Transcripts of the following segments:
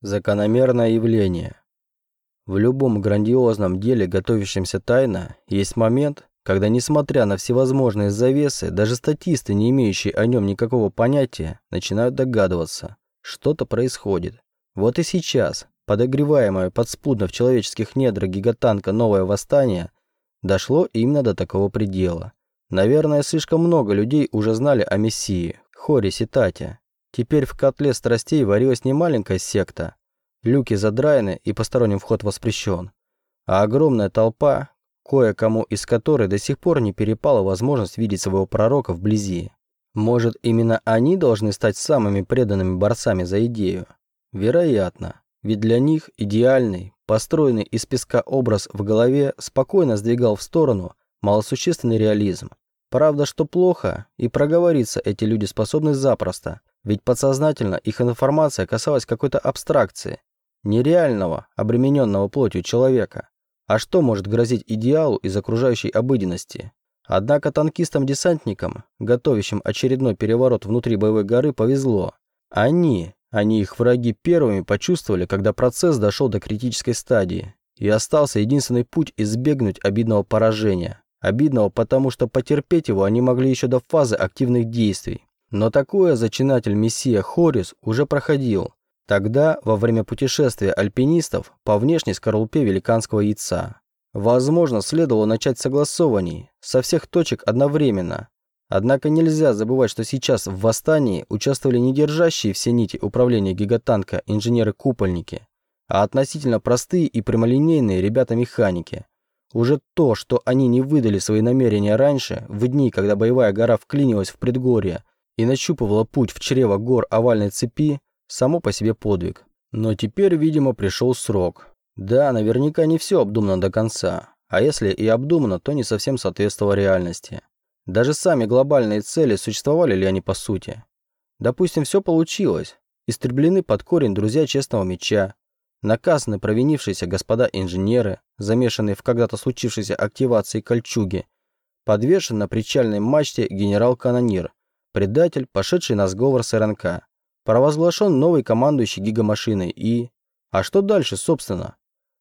Закономерное явление. В любом грандиозном деле, готовящемся тайно, есть момент, когда, несмотря на всевозможные завесы, даже статисты, не имеющие о нем никакого понятия, начинают догадываться, что-то происходит. Вот и сейчас, подогреваемое подспудно в человеческих недрах гигатанка «Новое восстание», дошло именно до такого предела. Наверное, слишком много людей уже знали о Мессии, Хоре Тате. Теперь в котле страстей варилась не маленькая секта, люки задраены и посторонним вход воспрещен, а огромная толпа, кое-кому из которой до сих пор не перепала возможность видеть своего пророка вблизи. Может, именно они должны стать самыми преданными борцами за идею? Вероятно, ведь для них идеальный, построенный из песка образ в голове спокойно сдвигал в сторону малосущественный реализм. Правда, что плохо, и проговориться эти люди способны запросто, ведь подсознательно их информация касалась какой-то абстракции, нереального, обремененного плотью человека. А что может грозить идеалу из окружающей обыденности? Однако танкистам-десантникам, готовящим очередной переворот внутри боевой горы, повезло. Они, они их враги первыми почувствовали, когда процесс дошел до критической стадии, и остался единственный путь избегнуть обидного поражения. Обидного, потому что потерпеть его они могли еще до фазы активных действий. Но такое зачинатель Мессия Хорис уже проходил. Тогда, во время путешествия альпинистов по внешней скорлупе великанского яйца. Возможно, следовало начать согласований со всех точек одновременно. Однако нельзя забывать, что сейчас в восстании участвовали не держащие все нити управления гигатанка инженеры-купольники, а относительно простые и прямолинейные ребята-механики. Уже то, что они не выдали свои намерения раньше, в дни, когда боевая гора вклинилась в предгорье, и нащупывала путь в чрево гор овальной цепи, само по себе подвиг. Но теперь, видимо, пришел срок. Да, наверняка не все обдумано до конца, а если и обдумано, то не совсем соответствовало реальности. Даже сами глобальные цели, существовали ли они по сути? Допустим, все получилось. Истреблены под корень друзья честного меча, наказаны провинившиеся господа инженеры, замешанные в когда-то случившейся активации кольчуги, подвешен на причальной мачте генерал-канонир, Предатель, пошедший на сговор с РНК. Провозглашен новый командующий гигамашиной и... А что дальше, собственно?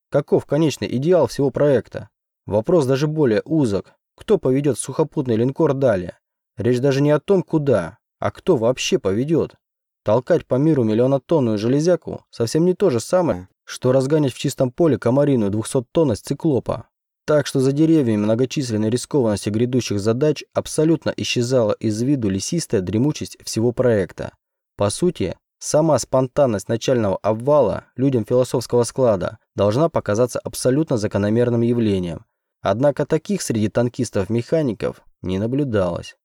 Каков конечный идеал всего проекта? Вопрос даже более узок. Кто поведет сухопутный линкор далее? Речь даже не о том, куда, а кто вообще поведет. Толкать по миру миллионотонную железяку совсем не то же самое, что разгонять в чистом поле комариную 200-тонность циклопа. Так что за деревьями многочисленной рискованности грядущих задач абсолютно исчезала из виду лесистая дремучесть всего проекта. По сути, сама спонтанность начального обвала людям философского склада должна показаться абсолютно закономерным явлением. Однако таких среди танкистов-механиков не наблюдалось.